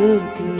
good, good.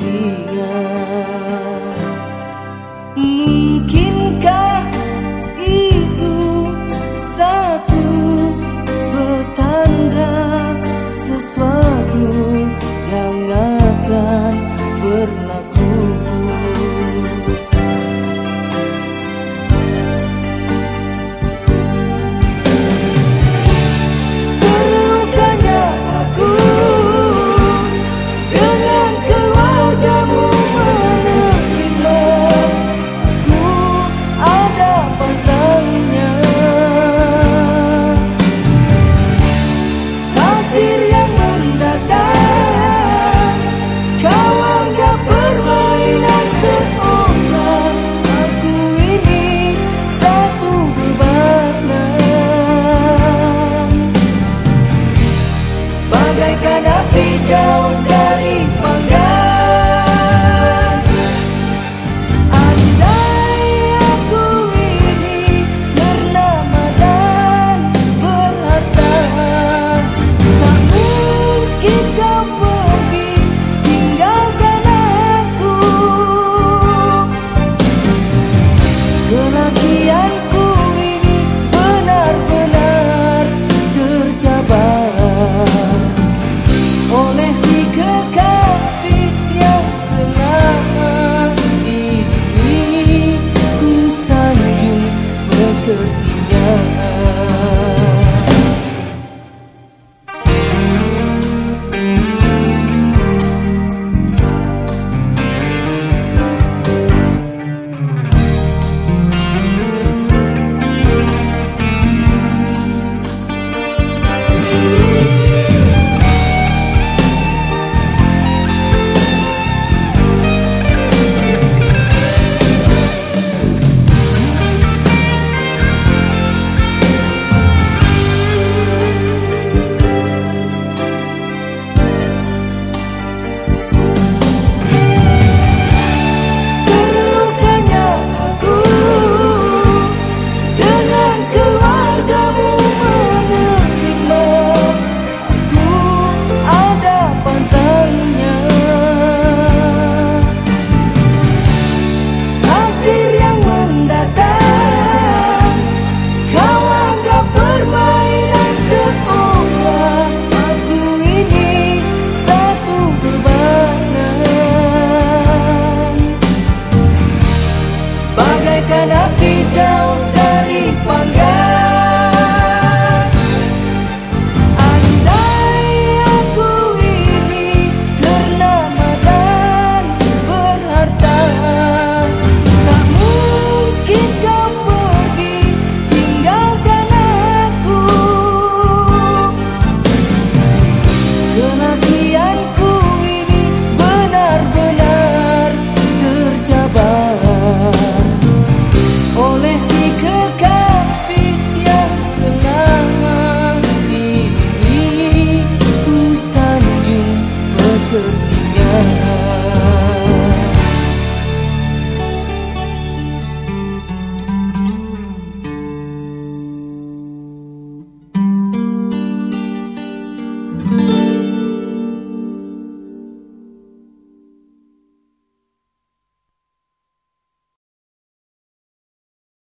Bagaikan